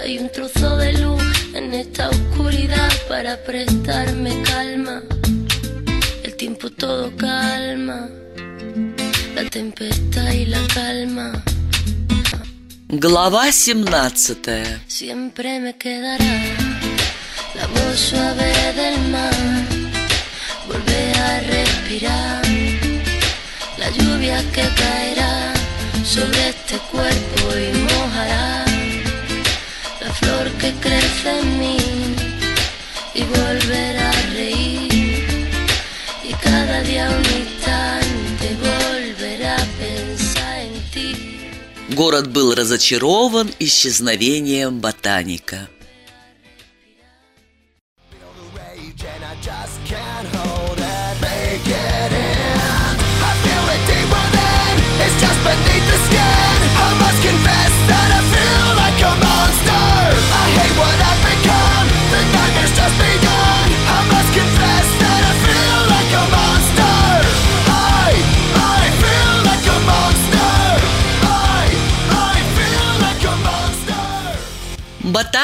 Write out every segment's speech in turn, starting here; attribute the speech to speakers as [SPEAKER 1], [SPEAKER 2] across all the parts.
[SPEAKER 1] Hay un trozo de luz en esta oscuridad para prestarme calma. El tiempo todo calma, la tempestad y la calma.
[SPEAKER 2] Глава 17
[SPEAKER 1] Siempre me quedará la voz suave del mar. Volver a respirar la lluvia que caerá sobre este cuerpo y mojará la Flor que crece en mí y volver a reír y cada día un instante volver a pensar en ti.
[SPEAKER 2] Город был разочарован исчезновением ботаника.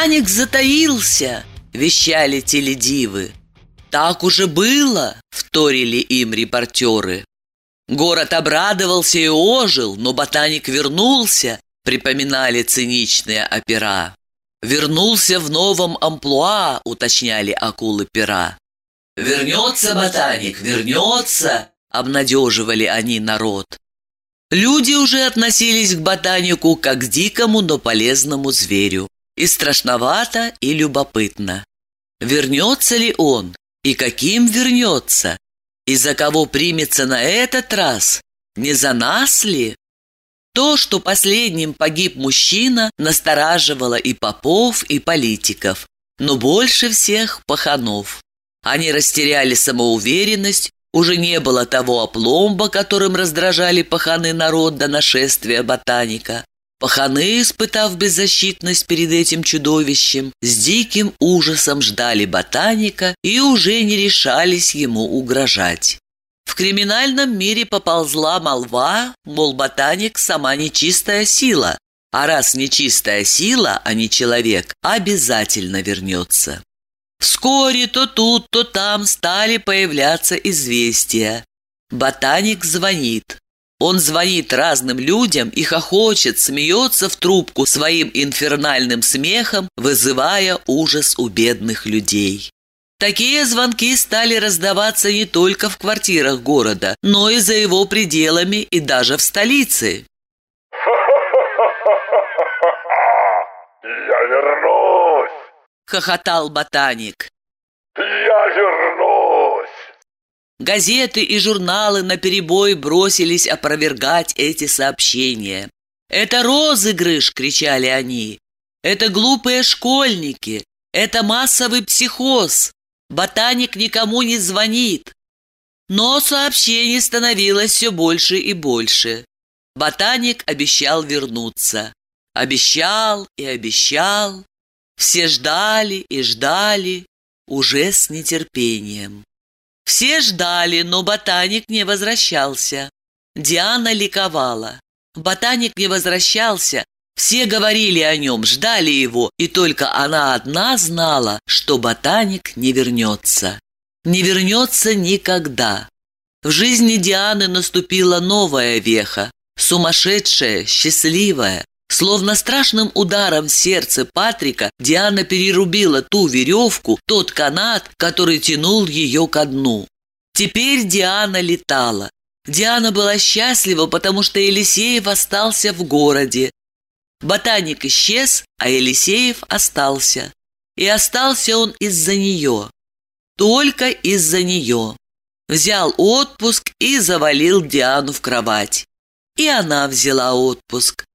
[SPEAKER 2] Ботаник затаился, вещали теледивы. Так уже было, вторили им репортеры. Город обрадовался и ожил, но ботаник вернулся, припоминали циничные опера. Вернулся в новом амплуа, уточняли акулы пера. «Вернется ботаник, вернется!» — обнадеживали они народ. Люди уже относились к ботанику как к дикому, но полезному зверю. И страшновато, и любопытно. Вернется ли он? И каким вернется? И за кого примется на этот раз? Не за нас ли? То, что последним погиб мужчина, настораживало и попов, и политиков, но больше всех паханов. Они растеряли самоуверенность, уже не было того опломба, которым раздражали паханы народ до нашествия ботаника. Паханы, испытав беззащитность перед этим чудовищем, с диким ужасом ждали ботаника и уже не решались ему угрожать. В криминальном мире поползла молва, мол, ботаник – сама нечистая сила, а раз нечистая сила, а не человек, обязательно вернется. Вскоре то тут, то там стали появляться известия. Ботаник звонит. Он звонит разным людям и хохочет, смеется в трубку своим инфернальным смехом, вызывая ужас у бедных людей. Такие звонки стали раздаваться не только в квартирах города, но и за его пределами и даже в столице.
[SPEAKER 3] Я вернусь!
[SPEAKER 2] Хохотал ботаник.
[SPEAKER 3] Я вернусь!
[SPEAKER 2] Газеты и журналы наперебой бросились опровергать эти сообщения. «Это розыгрыш!» — кричали они. «Это глупые школьники! Это массовый психоз! Ботаник никому не звонит!» Но сообщений становилось все больше и больше. Ботаник обещал вернуться. Обещал и обещал. Все ждали и ждали, уже с нетерпением. Все ждали, но ботаник не возвращался. Диана ликовала. Ботаник не возвращался. Все говорили о нем, ждали его, и только она одна знала, что ботаник не вернется. Не вернется никогда. В жизни Дианы наступила новая веха, сумасшедшая, счастливая. Словно страшным ударом сердце Патрика Диана перерубила ту веревку, тот канат, который тянул ее ко дну. Теперь Диана летала. Диана была счастлива, потому что Елисеев остался в городе. Ботаник исчез, а Елисеев остался. И остался он из-за нее. Только из-за нее. Взял отпуск и завалил Диану в кровать. И она взяла отпуск.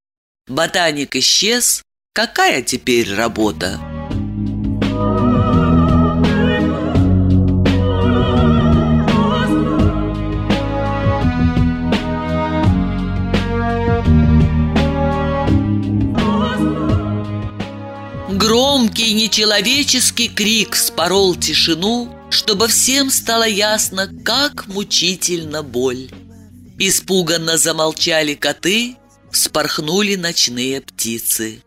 [SPEAKER 2] Ботаник исчез. Какая теперь работа? Громкий нечеловеческий крик спорол тишину, чтобы всем стало ясно, как мучительно боль. Испуганно замолчали коты, вспорхнули ночные птицы.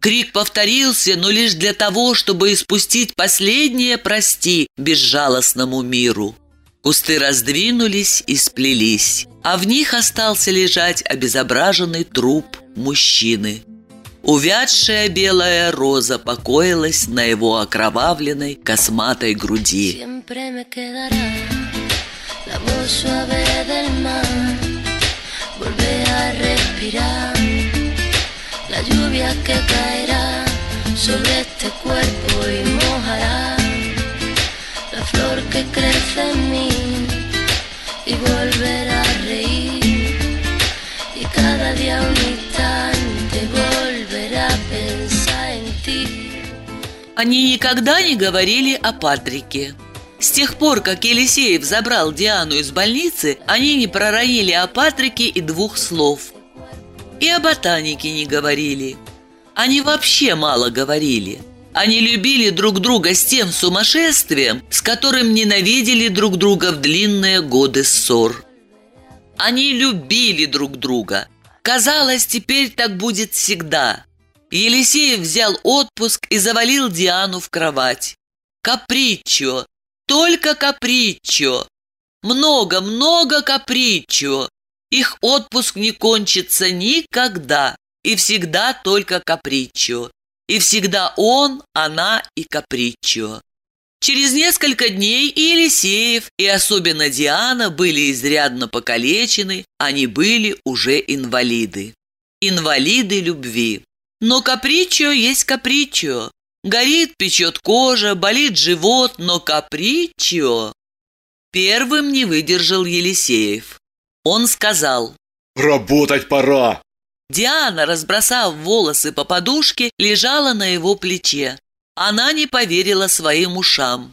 [SPEAKER 2] Крик повторился, но лишь для того, чтобы испустить последнее «прости» безжалостному миру. Кусты раздвинулись и сплелись, а в них остался лежать обезображенный труп мужчины. Увядшая белая роза покоилась на его окровавленной косматой груди.
[SPEAKER 1] Siempre respirar la lluvia que caerá sobre este cuerpo y mojará la flor que crece en mí y volverá a reír. Y cada día un instante volverá a pensar en ti.
[SPEAKER 2] Они никогда не говорили о Патрике. С тех пор, как Елисеев забрал Диану из больницы, они не проронили о Патрике и двух слов. И о ботанике не говорили. Они вообще мало говорили. Они любили друг друга с тем сумасшествием, с которым ненавидели друг друга в длинные годы ссор. Они любили друг друга. Казалось, теперь так будет всегда. Елисеев взял отпуск и завалил Диану в кровать. Капричо, только капричо. Много-много капричо. Их отпуск не кончится никогда. И всегда только капричо. И всегда он, она и капричо. Через несколько дней и Елисеев, и особенно Диана были изрядно покалечены, они были уже инвалиды. Инвалиды любви. Но капричо есть капричо. Горит, печет кожа, болит живот, но капричо. Первым не выдержал Елисеев. Он сказал,
[SPEAKER 3] Работать пора.
[SPEAKER 2] Диана, разбросав волосы по подушке, лежала на его плече. Она не поверила своим ушам.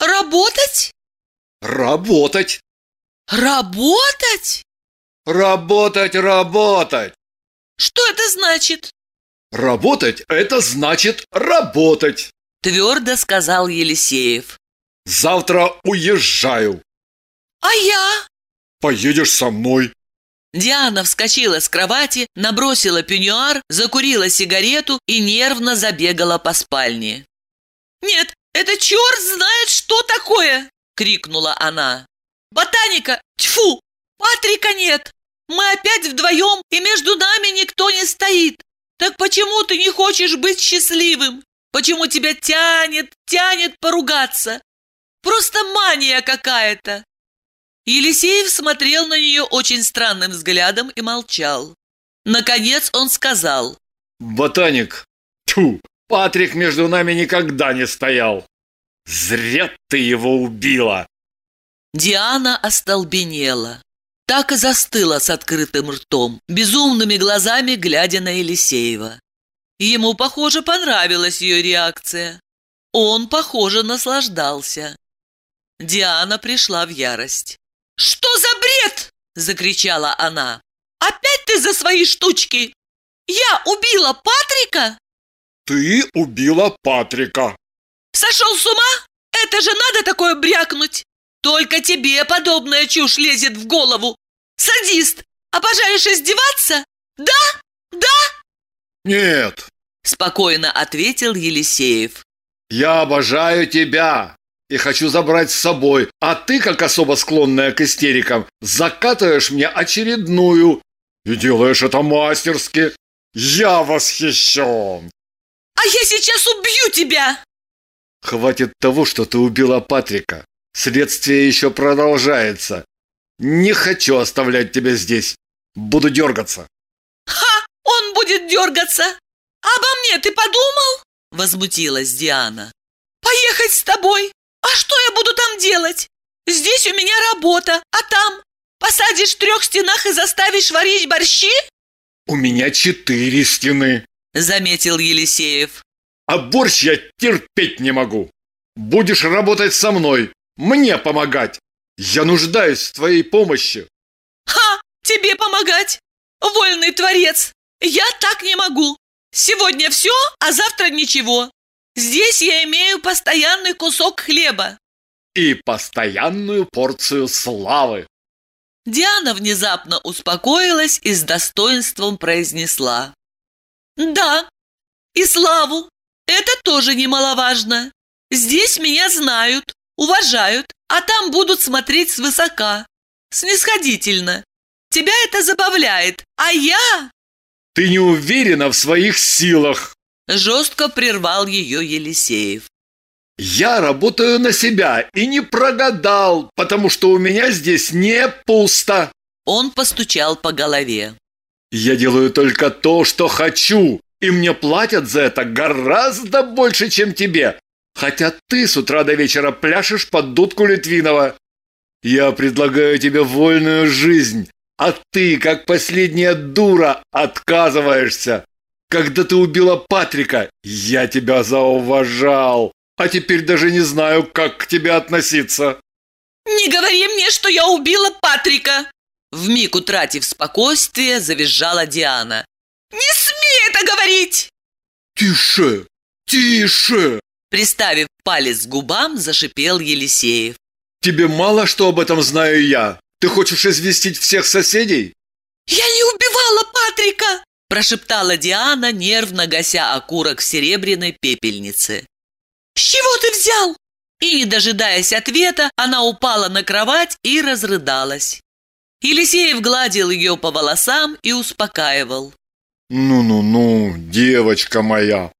[SPEAKER 2] «Работать?
[SPEAKER 3] Работать.
[SPEAKER 2] Работать?
[SPEAKER 3] Работать, работать.
[SPEAKER 2] Что это значит?»
[SPEAKER 3] Работать – это значит работать.
[SPEAKER 2] Твердо сказал Елисеев.
[SPEAKER 3] Завтра уезжаю.
[SPEAKER 2] «А я?»
[SPEAKER 3] Поедешь со мной.
[SPEAKER 2] Диана вскочила с кровати, набросила пеньюар, закурила сигарету и нервно забегала по спальне. «Нет, это черт знает, что такое!» — крикнула она. «Ботаника! Тьфу! Патрика нет! Мы опять вдвоем, и между нами никто не стоит! Так почему ты не хочешь быть счастливым? Почему тебя тянет, тянет поругаться? Просто мания какая-то!» Елисеев смотрел на нее очень странным взглядом и молчал. Наконец он сказал.
[SPEAKER 3] Ботаник. Тьфу, Патрик между нами никогда не стоял. Зря ты его убила.
[SPEAKER 2] Диана остолбенела. Так и застыла с открытым ртом, безумными глазами глядя на Елисеева. Ему, похоже, понравилась ее реакция. Он, похоже, наслаждался. Диана пришла в ярость. «Что за бред?» – закричала она. «Опять ты за свои штучки? Я убила Патрика?»
[SPEAKER 3] Ты убила Патрика.
[SPEAKER 2] Сошел с ума? Это же надо такое брякнуть! Только тебе подобная чушь лезет в голову! Садист! Обожаешь издеваться? Да? Да?
[SPEAKER 3] Нет,
[SPEAKER 2] Спокойно ответил Елисеев.
[SPEAKER 3] я обожаю тебя и хочу забрать с собой, а ты, как особо склонная к истерикам, закатываешь мне очередную и делаешь это мастерски. Я восхищен.
[SPEAKER 2] А я сейчас убью тебя!
[SPEAKER 3] Хватит того, что ты убила Патрика. Следствие еще продолжается. Не хочу оставлять тебя здесь. Буду дергаться.
[SPEAKER 2] Ха! Он будет дергаться! Обо мне ты подумал? Возмутилась Диана. Поехать с тобой? А что я буду там делать? Здесь у меня работа, а там? Посадишь в трех стенах и заставишь варить борщи?
[SPEAKER 3] У меня четыре стены.
[SPEAKER 2] Заметил Елисеев.
[SPEAKER 3] А борщ я терпеть не могу. Будешь работать со мной, мне помогать. Я нуждаюсь в твоей помощи.
[SPEAKER 2] Ха! Тебе помогать? Вольный творец! Я так не могу. Сегодня все, а завтра ничего. Здесь я имею постоянный кусок хлеба.
[SPEAKER 3] И постоянную порцию славы.
[SPEAKER 2] Диана внезапно успокоилась и с достоинством произнесла. «Да, и славу. Это тоже немаловажно. Здесь меня знают, уважают, а там будут смотреть свысока, снисходительно. Тебя это забавляет, а я...»
[SPEAKER 3] Ты не уверена в своих силах.
[SPEAKER 2] Жестко прервал ее Елисеев.
[SPEAKER 3] Я работаю на себя и не прогадал, потому что у меня здесь не пусто.
[SPEAKER 2] Он постучал по голове.
[SPEAKER 3] Я делаю только то, что хочу, и мне платят за это гораздо больше, чем тебе. Хотя ты с утра до вечера пляшешь под дудку Литвинова. Я предлагаю тебе вольную жизнь, а ты, как последняя дура, отказываешься. Когда ты убила Патрика, я тебя зауважал, а теперь даже не знаю, как к тебе относиться.
[SPEAKER 2] «Не говори мне, что я убила Патрика!» Вмиг утратив спокойствие, завизжала Диана. «Не смей это говорить!»
[SPEAKER 3] «Тише! Тише!»
[SPEAKER 2] Приставив палец к губам, зашипел Елисеев.
[SPEAKER 3] «Тебе мало, что об этом знаю я? Ты хочешь известить всех соседей?»
[SPEAKER 2] «Я не убивала Патрика!» Прошептала Диана, нервно гася окурок в серебряной пепельнице. «С чего ты взял?» И, не дожидаясь ответа, она упала на кровать и разрыдалась. Елисеев гладил ее по волосам и успокаивал.
[SPEAKER 3] «Ну-ну-ну, девочка моя,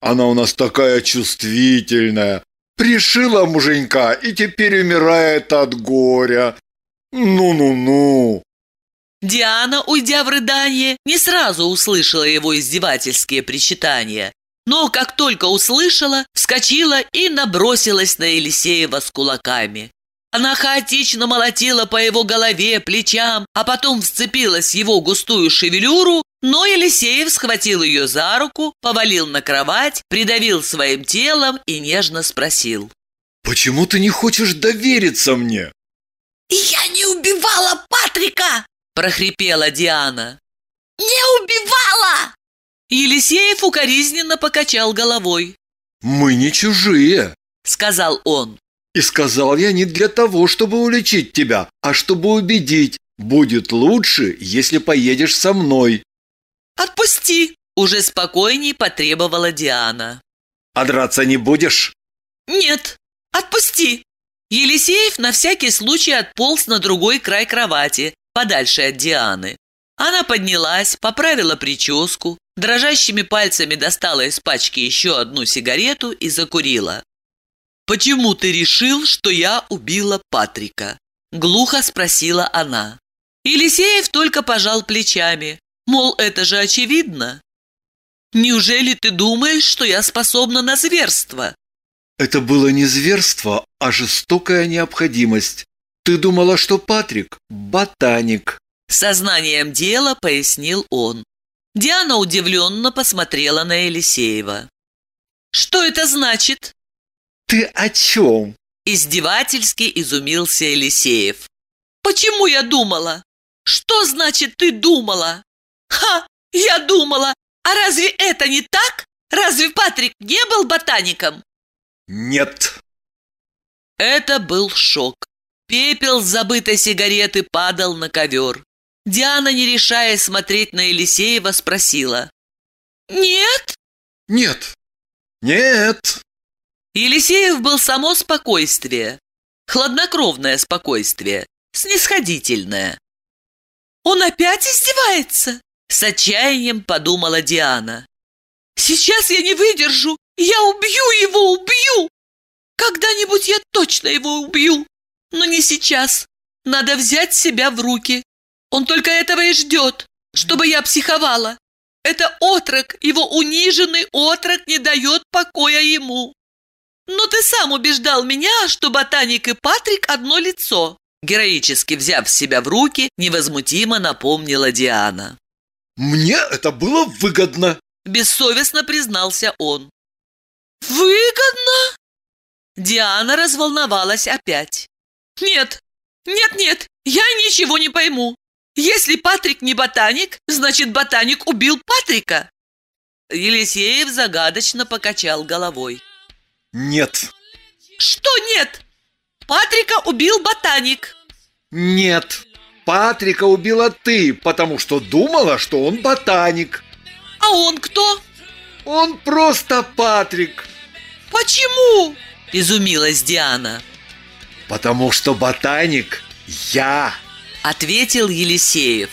[SPEAKER 3] она у нас такая чувствительная. Пришила муженька и теперь умирает от горя. Ну-ну-ну».
[SPEAKER 2] Диана, уйдя в рыдание, не сразу услышала его издевательские причитания, но как только услышала, вскочила и набросилась на Елисеева с кулаками. Она хаотично молотила по его голове, плечам, а потом вцепилась в его густую шевелюру, но Елисеев схватил ее за руку, повалил на кровать, придавил своим телом и нежно спросил.
[SPEAKER 3] «Почему ты не хочешь довериться мне?»
[SPEAKER 1] «Я не убивала Патрика!»
[SPEAKER 2] – прохрипела Диана.
[SPEAKER 1] «Не убивала!»
[SPEAKER 2] Елисеев укоризненно покачал головой.
[SPEAKER 3] «Мы не чужие», –
[SPEAKER 2] сказал он.
[SPEAKER 3] И сказал я не для того, чтобы уличить тебя, а чтобы убедить. Будет лучше, если поедешь со мной.
[SPEAKER 2] «Отпусти!» – уже спокойней потребовала Диана.
[SPEAKER 3] А драться не будешь?
[SPEAKER 2] «Нет, отпусти!» Елисеев на всякий случай отполз на другой край кровати, подальше от Дианы. Она поднялась, поправила прическу, дрожащими пальцами достала из пачки еще одну сигарету и закурила. «Почему ты решил, что я убила Патрика?» – глухо спросила она. Елисеев только пожал плечами, мол, это же очевидно. «Неужели ты думаешь, что я способна на зверство?»
[SPEAKER 3] Это было не зверство, а жестокая необходимость. Ты думала, что Патрик – ботаник.
[SPEAKER 2] Сознанием дела пояснил он. Диана удивленно посмотрела на Елисеева. «Что это значит?»
[SPEAKER 3] Ты о чем?
[SPEAKER 2] Издевательски изумился Елисеев. «Почему я думала? Что значит ты думала?» «Ха! Я думала! А разве это не так? Разве Патрик не был ботаником?»
[SPEAKER 3] Нет.
[SPEAKER 2] Это был шок. Пепел с забытой сигареты падал на ковер. Диана, не решая смотреть на Елисеева, спросила. «Нет?»
[SPEAKER 3] Нет. Нет.
[SPEAKER 2] Елисеев был само спокойствие. Хладнокровное спокойствие. Снисходительное. «Он опять издевается?» С отчаянием подумала Диана. «Сейчас я не выдержу! Я убью его, убью! Когда-нибудь я точно его убью! Но не сейчас. Надо взять себя в руки. Он только этого и ждет, чтобы я психовала. Это отрок, его униженный отрок не дает покоя ему. Но ты сам убеждал меня, что ботаник и Патрик одно лицо. Героически взяв себя в руки, невозмутимо напомнила Диана.
[SPEAKER 3] Мне это было выгодно.
[SPEAKER 2] Бессовестно признался он. «Выгодно?» Диана разволновалась опять. «Нет, нет-нет, я ничего не пойму. Если Патрик не ботаник, значит, ботаник убил Патрика!» Елисеев загадочно покачал головой.
[SPEAKER 3] Нет.
[SPEAKER 2] «Что нет? Патрика убил ботаник!»
[SPEAKER 3] Нет. Патрика убила ты, потому что думала, что он ботаник.
[SPEAKER 2] «А он кто?»
[SPEAKER 3] Он просто Патрик.
[SPEAKER 2] Почему? Изумилась Диана.
[SPEAKER 3] Потому что ботаник я.
[SPEAKER 2] Ответил Елисеев.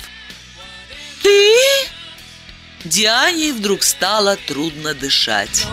[SPEAKER 2] Ты? Диане вдруг стало трудно дышать.